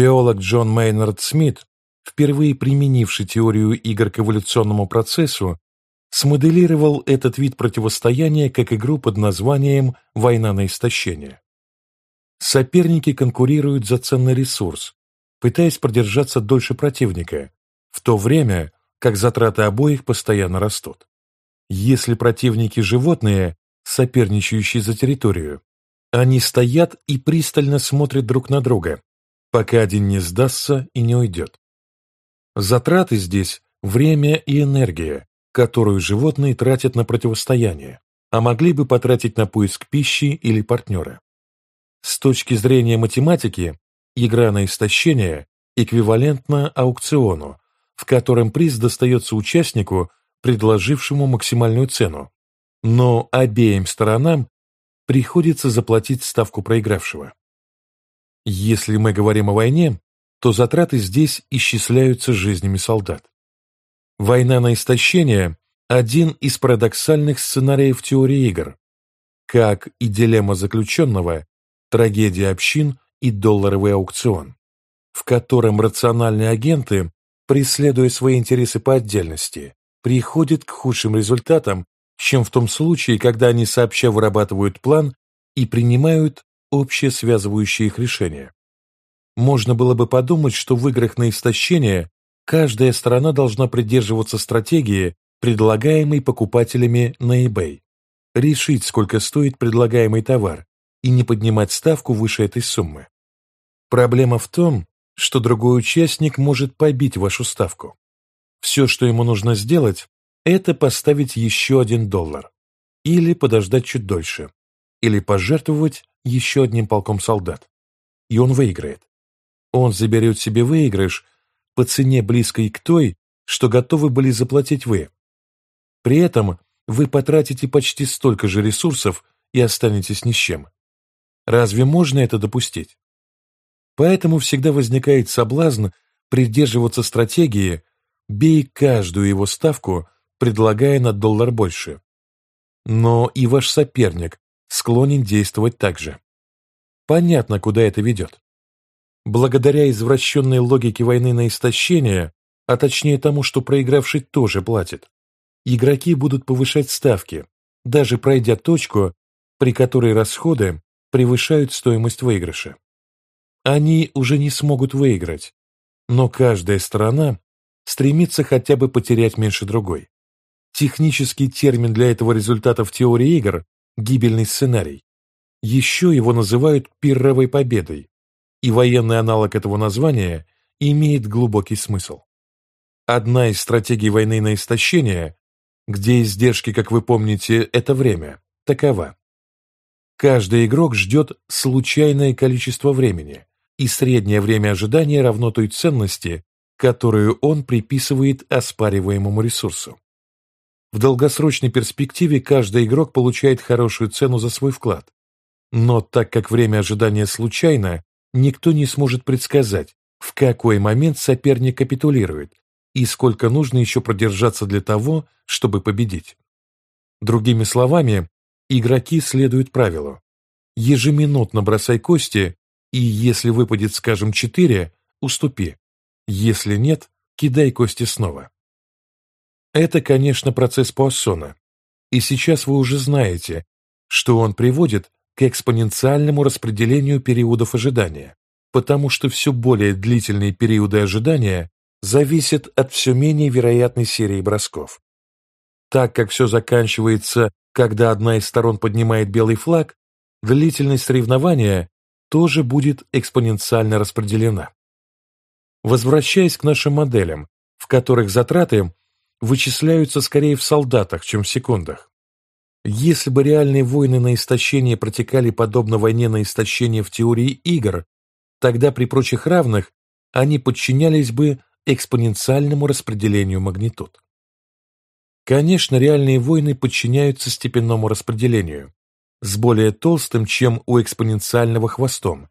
Биолог Джон Мейнард Смит, впервые применивший теорию игр к эволюционному процессу, смоделировал этот вид противостояния как игру под названием «война на истощение». Соперники конкурируют за ценный ресурс, пытаясь продержаться дольше противника, в то время как затраты обоих постоянно растут. Если противники животные, соперничающие за территорию, они стоят и пристально смотрят друг на друга, пока один не сдастся и не уйдет. Затраты здесь – время и энергия, которую животные тратят на противостояние, а могли бы потратить на поиск пищи или партнера. С точки зрения математики, игра на истощение эквивалентна аукциону, в котором приз достается участнику, предложившему максимальную цену, но обеим сторонам приходится заплатить ставку проигравшего. Если мы говорим о войне, то затраты здесь исчисляются жизнями солдат. Война на истощение – один из парадоксальных сценариев теории игр, как и дилемма заключенного, трагедия общин и долларовый аукцион, в котором рациональные агенты, преследуя свои интересы по отдельности, приходят к худшим результатам, чем в том случае, когда они сообща вырабатывают план и принимают общее связывающее их решение. Можно было бы подумать, что в играх на истощение каждая сторона должна придерживаться стратегии, предлагаемой покупателями на eBay, решить, сколько стоит предлагаемый товар, и не поднимать ставку выше этой суммы. Проблема в том, что другой участник может побить вашу ставку. Все, что ему нужно сделать, это поставить еще один доллар, или подождать чуть дольше, или пожертвовать еще одним полком солдат. И он выиграет. Он заберет себе выигрыш по цене близкой к той, что готовы были заплатить вы. При этом вы потратите почти столько же ресурсов и останетесь ни с чем. Разве можно это допустить? Поэтому всегда возникает соблазн придерживаться стратегии «бей каждую его ставку, предлагая на доллар больше». Но и ваш соперник склонен действовать так же. Понятно, куда это ведет. Благодаря извращенной логике войны на истощение, а точнее тому, что проигравший тоже платит, игроки будут повышать ставки, даже пройдя точку, при которой расходы превышают стоимость выигрыша. Они уже не смогут выиграть, но каждая сторона стремится хотя бы потерять меньше другой. Технический термин для этого результата в теории игр гибельный сценарий. Еще его называют пирровой победой, и военный аналог этого названия имеет глубокий смысл. Одна из стратегий войны на истощение, где издержки, как вы помните, это время, такова. Каждый игрок ждет случайное количество времени, и среднее время ожидания равно той ценности, которую он приписывает оспариваемому ресурсу. В долгосрочной перспективе каждый игрок получает хорошую цену за свой вклад. Но так как время ожидания случайно, никто не сможет предсказать, в какой момент соперник капитулирует и сколько нужно еще продержаться для того, чтобы победить. Другими словами, игроки следуют правилу. Ежеминутно бросай кости, и если выпадет, скажем, 4, уступи. Если нет, кидай кости снова. Это, конечно, процесс Пуассона, и сейчас вы уже знаете, что он приводит к экспоненциальному распределению периодов ожидания, потому что все более длительные периоды ожидания зависят от все менее вероятной серии бросков. Так как все заканчивается, когда одна из сторон поднимает белый флаг, длительность соревнования тоже будет экспоненциально распределена. Возвращаясь к нашим моделям, в которых затраты вычисляются скорее в солдатах, чем в секундах. Если бы реальные войны на истощение протекали подобно войне на истощение в теории игр, тогда при прочих равных они подчинялись бы экспоненциальному распределению магнитуд. Конечно, реальные войны подчиняются степенному распределению, с более толстым, чем у экспоненциального хвостом,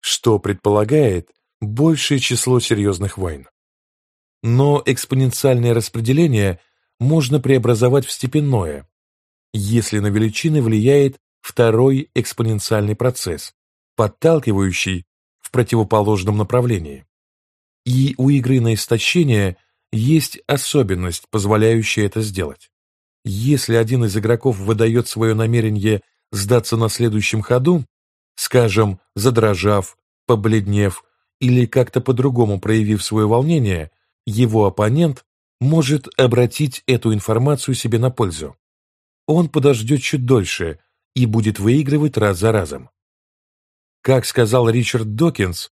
что предполагает большее число серьезных войн. Но экспоненциальное распределение можно преобразовать в степенное, если на величины влияет второй экспоненциальный процесс, подталкивающий в противоположном направлении. И у игры на истощение есть особенность, позволяющая это сделать. Если один из игроков выдает свое намерение сдаться на следующем ходу, скажем, задрожав, побледнев или как-то по-другому проявив свое волнение, его оппонент может обратить эту информацию себе на пользу. Он подождет чуть дольше и будет выигрывать раз за разом. Как сказал Ричард Докинс,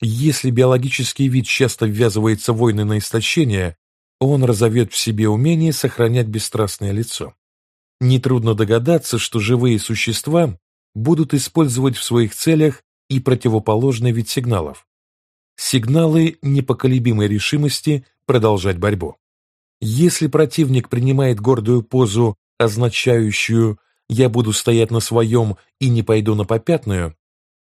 если биологический вид часто ввязывается в войны на истощение, он разовьет в себе умение сохранять бесстрастное лицо. Нетрудно догадаться, что живые существа будут использовать в своих целях и противоположный вид сигналов. Сигналы непоколебимой решимости продолжать борьбу. Если противник принимает гордую позу, означающую «я буду стоять на своем и не пойду на попятную»,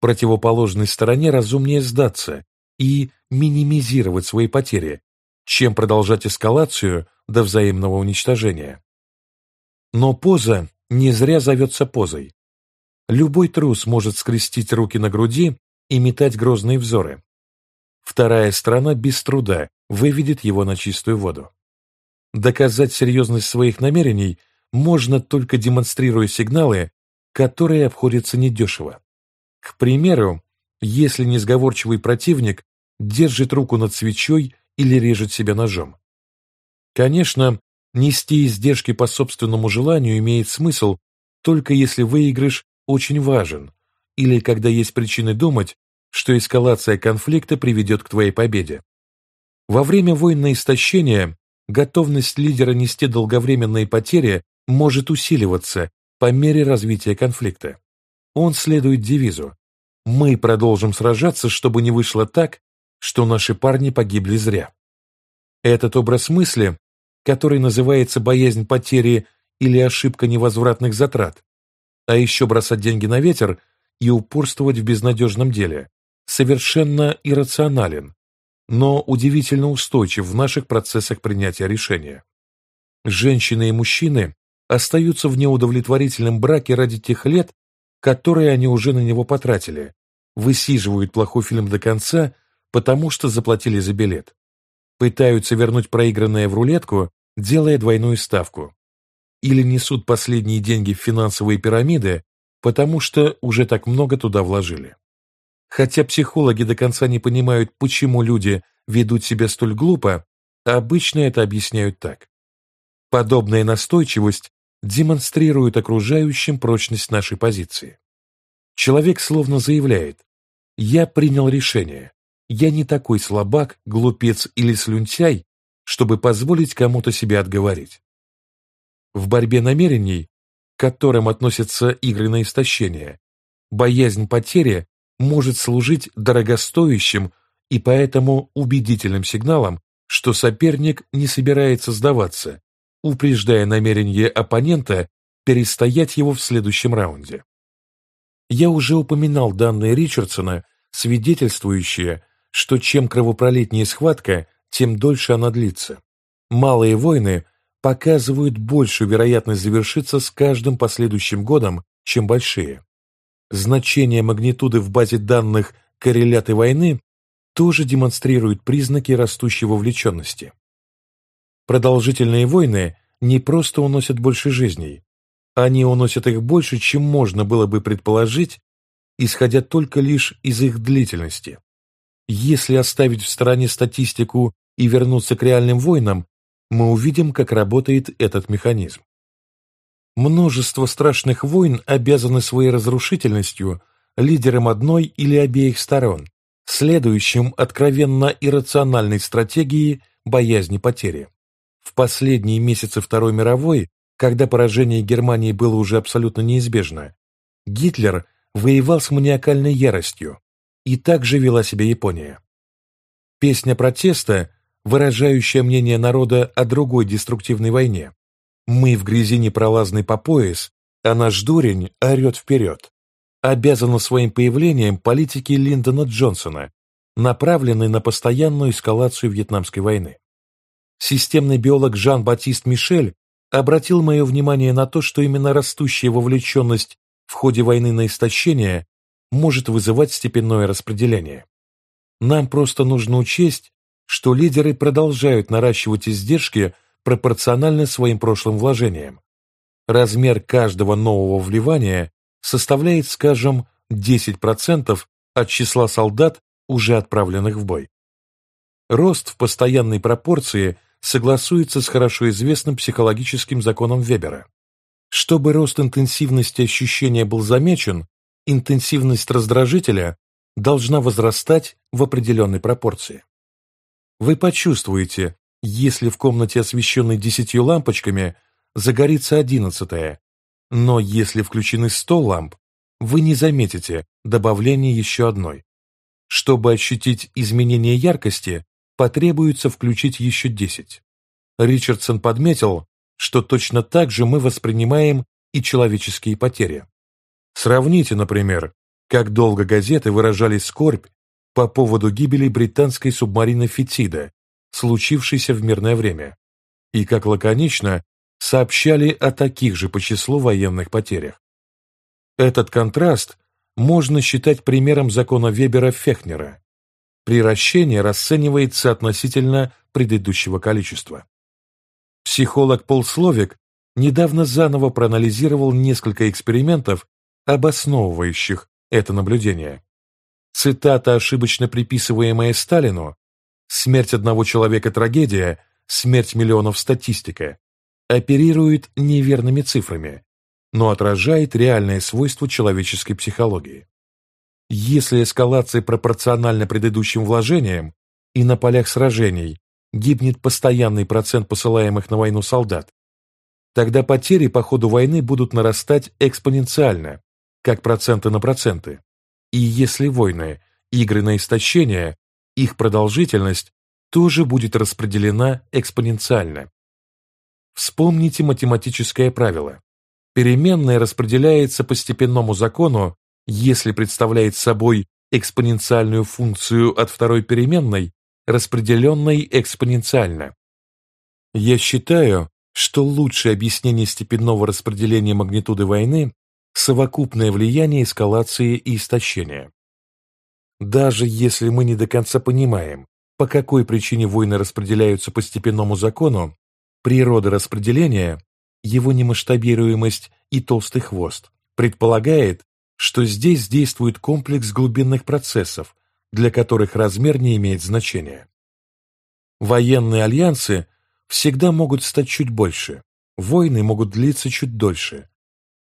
противоположной стороне разумнее сдаться и минимизировать свои потери, чем продолжать эскалацию до взаимного уничтожения. Но поза не зря зовется позой. Любой трус может скрестить руки на груди и метать грозные взоры. Вторая сторона без труда выведет его на чистую воду. Доказать серьезность своих намерений можно только демонстрируя сигналы, которые обходятся недешево. К примеру, если несговорчивый противник держит руку над свечой или режет себя ножом. Конечно, нести издержки по собственному желанию имеет смысл только если выигрыш очень важен или когда есть причины думать, что эскалация конфликта приведет к твоей победе. Во время войн на истощение готовность лидера нести долговременные потери может усиливаться по мере развития конфликта. Он следует девизу «Мы продолжим сражаться, чтобы не вышло так, что наши парни погибли зря. Этот образ мысли, который называется боязнь потери или ошибка невозвратных затрат, а еще бросать деньги на ветер и упорствовать в безнадежном деле, совершенно иррационален, но удивительно устойчив в наших процессах принятия решения. Женщины и мужчины остаются в неудовлетворительном браке ради тех лет, которые они уже на него потратили, высиживают плохой фильм до конца потому что заплатили за билет. Пытаются вернуть проигранное в рулетку, делая двойную ставку. Или несут последние деньги в финансовые пирамиды, потому что уже так много туда вложили. Хотя психологи до конца не понимают, почему люди ведут себя столь глупо, обычно это объясняют так. Подобная настойчивость демонстрирует окружающим прочность нашей позиции. Человек словно заявляет «Я принял решение, я не такой слабак, глупец или слюнтяй, чтобы позволить кому-то себя отговорить. В борьбе намерений, к которым относятся игры на истощение, боязнь потери может служить дорогостоящим и поэтому убедительным сигналом, что соперник не собирается сдаваться, упреждая намерение оппонента перестоять его в следующем раунде. Я уже упоминал данные Ричардсона, свидетельствующие что чем кровопролитнее схватка, тем дольше она длится. Малые войны показывают большую вероятность завершиться с каждым последующим годом, чем большие. Значение магнитуды в базе данных корреляты войны тоже демонстрирует признаки растущей вовлеченности. Продолжительные войны не просто уносят больше жизней, они уносят их больше, чем можно было бы предположить, исходя только лишь из их длительности. Если оставить в стороне статистику и вернуться к реальным войнам, мы увидим, как работает этот механизм. Множество страшных войн обязаны своей разрушительностью лидерам одной или обеих сторон, следующим откровенно иррациональной стратегии боязни потери. В последние месяцы Второй мировой, когда поражение Германии было уже абсолютно неизбежно, Гитлер воевал с маниакальной яростью, и так же вела себя Япония. Песня протеста, выражающая мнение народа о другой деструктивной войне. Мы в грязи непролазный по пояс, а наш дурень орет вперед. Обязана своим появлением политики Линдона Джонсона, направленной на постоянную эскалацию Вьетнамской войны. Системный биолог Жан-Батист Мишель обратил мое внимание на то, что именно растущая вовлеченность в ходе войны на истощение может вызывать степенное распределение. Нам просто нужно учесть, что лидеры продолжают наращивать издержки пропорционально своим прошлым вложениям. Размер каждого нового вливания составляет, скажем, 10% от числа солдат, уже отправленных в бой. Рост в постоянной пропорции согласуется с хорошо известным психологическим законом Вебера. Чтобы рост интенсивности ощущения был замечен, интенсивность раздражителя должна возрастать в определенной пропорции. Вы почувствуете, если в комнате, освещенной десятью лампочками, загорится одиннадцатая, но если включены сто ламп, вы не заметите добавления еще одной. Чтобы ощутить изменение яркости, потребуется включить еще 10. Ричардсон подметил, что точно так же мы воспринимаем и человеческие потери. Сравните, например, как долго газеты выражали скорбь по поводу гибели британской субмарины «Фетида», случившейся в мирное время, и как лаконично сообщали о таких же по числу военных потерях. Этот контраст можно считать примером закона Вебера-Фехнера. Приращение расценивается относительно предыдущего количества. Психолог Пол Словик недавно заново проанализировал несколько экспериментов, обосновывающих это наблюдение. Цитата, ошибочно приписываемая Сталину «Смерть одного человека – трагедия, смерть миллионов – статистика», оперирует неверными цифрами, но отражает реальные свойства человеческой психологии. Если эскалация пропорциональна предыдущим вложениям и на полях сражений гибнет постоянный процент посылаемых на войну солдат, тогда потери по ходу войны будут нарастать экспоненциально, как проценты на проценты. И если войны – игры на истощение, их продолжительность тоже будет распределена экспоненциально. Вспомните математическое правило. Переменная распределяется по степенному закону, если представляет собой экспоненциальную функцию от второй переменной, распределенной экспоненциально. Я считаю, что лучшее объяснение степенного распределения магнитуды войны – совокупное влияние эскалации и истощения. Даже если мы не до конца понимаем, по какой причине войны распределяются по степенному закону, природа распределения его немасштабируемость и толстый хвост, предполагает, что здесь действует комплекс глубинных процессов, для которых размер не имеет значения. Военные альянсы всегда могут стать чуть больше, войны могут длиться чуть дольше,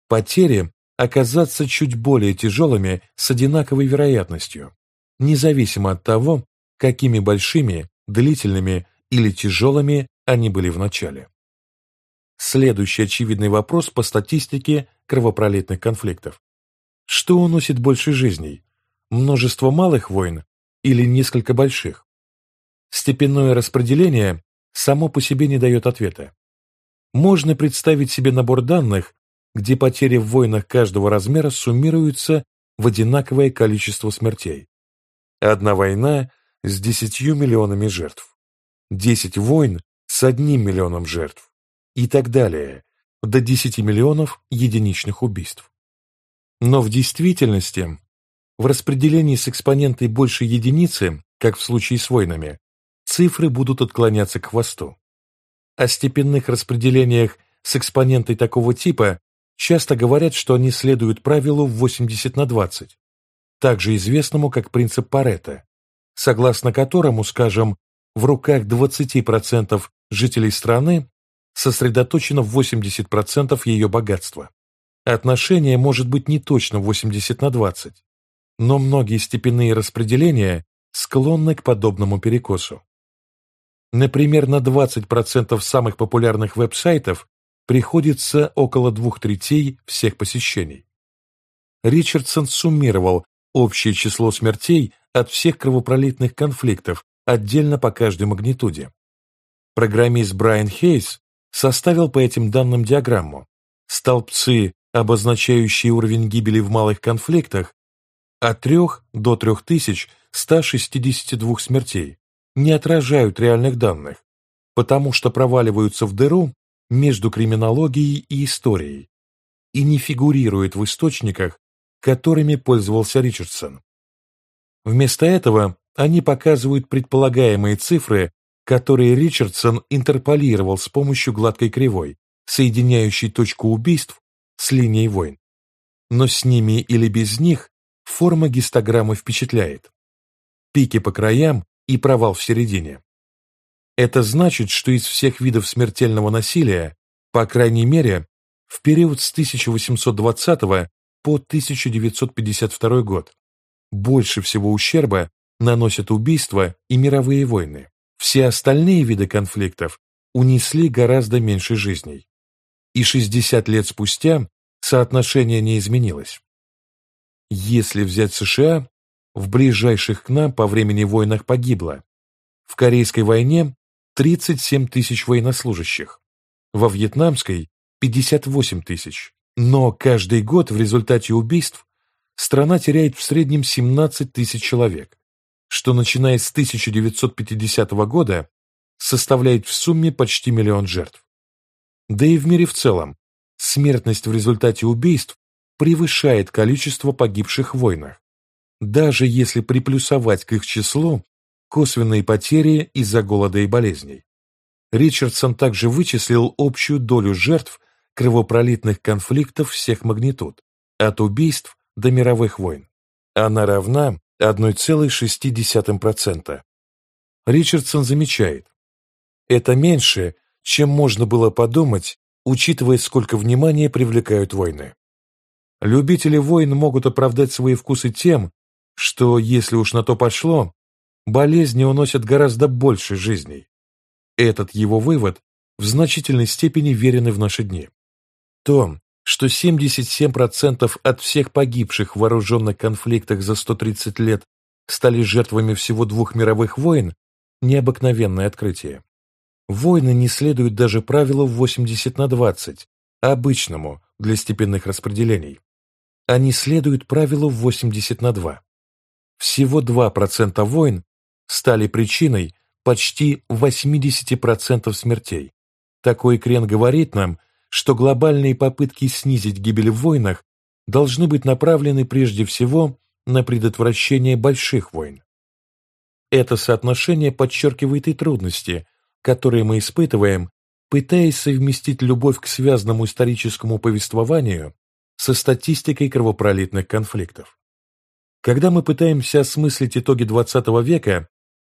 потери оказаться чуть более тяжелыми с одинаковой вероятностью, независимо от того, какими большими, длительными или тяжелыми они были в начале. Следующий очевидный вопрос по статистике кровопролитных конфликтов. Что уносит больше жизней? Множество малых войн или несколько больших? Степенное распределение само по себе не дает ответа. Можно представить себе набор данных, где потери в войнах каждого размера суммируются в одинаковое количество смертей. Одна война с десятью миллионами жертв. Десять войн с одним миллионом жертв и так далее, до 10 миллионов единичных убийств. Но в действительности, в распределении с экспонентой больше единицы, как в случае с войнами, цифры будут отклоняться к хвосту. О степенных распределениях с экспонентой такого типа часто говорят, что они следуют правилу 80 на 20, также известному как принцип Паретта, согласно которому, скажем, в руках 20% жителей страны сосредоточено в 80% ее богатства. Отношение может быть не точно 80 на 20, но многие степенные распределения склонны к подобному перекосу. Например, на 20% самых популярных веб-сайтов приходится около двух третей всех посещений. Ричардсон суммировал общее число смертей от всех кровопролитных конфликтов отдельно по каждой магнитуде. Программист Брайан Хейс составил по этим данным диаграмму. Столбцы, обозначающие уровень гибели в малых конфликтах, от 3 до 3162 смертей, не отражают реальных данных, потому что проваливаются в дыру между криминологией и историей и не фигурируют в источниках, которыми пользовался Ричардсон. Вместо этого они показывают предполагаемые цифры, которые Ричардсон интерполировал с помощью гладкой кривой, соединяющей точку убийств с линией войн. Но с ними или без них форма гистограммы впечатляет. Пики по краям и провал в середине. Это значит, что из всех видов смертельного насилия, по крайней мере, в период с 1820 по 1952 год, больше всего ущерба наносят убийства и мировые войны. Все остальные виды конфликтов унесли гораздо меньше жизней. И 60 лет спустя соотношение не изменилось. Если взять США, в ближайших к нам по времени войнах погибло. В Корейской войне 37 тысяч военнослужащих, во Вьетнамской 58 тысяч. Но каждый год в результате убийств страна теряет в среднем 17 тысяч человек, что начиная с 1950 года составляет в сумме почти миллион жертв. Да и в мире в целом смертность в результате убийств превышает количество погибших в войнах, даже если приплюсовать к их числу косвенные потери из-за голода и болезней. Ричардсон также вычислил общую долю жертв кровопролитных конфликтов всех магнитуд, от убийств до мировых войн. Она равна 1,6%. Ричардсон замечает, это меньше, чем можно было подумать, учитывая, сколько внимания привлекают войны. Любители войн могут оправдать свои вкусы тем, что, если уж на то пошло, болезни уносят гораздо больше жизней. Этот его вывод в значительной степени верен и в наши дни. То, что 77% от всех погибших в вооруженных конфликтах за 130 лет стали жертвами всего двух мировых войн, необыкновенное открытие. Войны не следуют даже правилу 80 на 20, обычному для степенных распределений. Они следуют правилу 80 на 2. Всего 2% войн стали причиной почти 80% смертей. Такой крен говорит нам, что глобальные попытки снизить гибель в войнах должны быть направлены прежде всего на предотвращение больших войн. Это соотношение подчеркивает и трудности, которые мы испытываем, пытаясь совместить любовь к связанному историческому повествованию со статистикой кровопролитных конфликтов. Когда мы пытаемся осмыслить итоги XX века,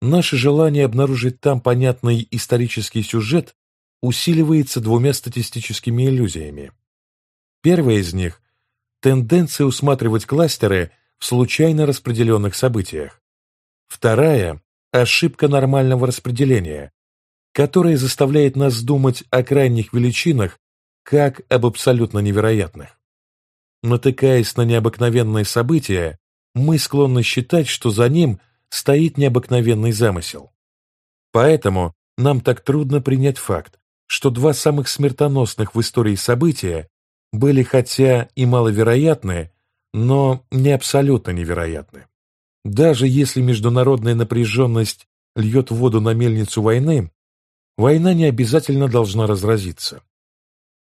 наше желание обнаружить там понятный исторический сюжет усиливается двумя статистическими иллюзиями. Первая из них – тенденция усматривать кластеры в случайно распределенных событиях. Вторая – ошибка нормального распределения, которая заставляет нас думать о крайних величинах как об абсолютно невероятных. Натыкаясь на необыкновенные события, мы склонны считать, что за ним стоит необыкновенный замысел. Поэтому нам так трудно принять факт, что два самых смертоносных в истории события были хотя и маловероятны, но не абсолютно невероятны. Даже если международная напряженность льет воду на мельницу войны, война не обязательно должна разразиться.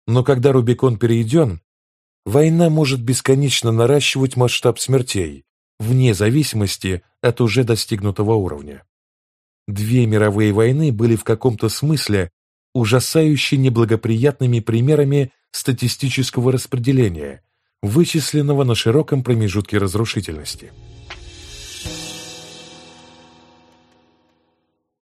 Но когда Рубикон перейден, война может бесконечно наращивать масштаб смертей, вне зависимости от уже достигнутого уровня. Две мировые войны были в каком-то смысле ужасающе неблагоприятными примерами статистического распределения, вычисленного на широком промежутке разрушительности.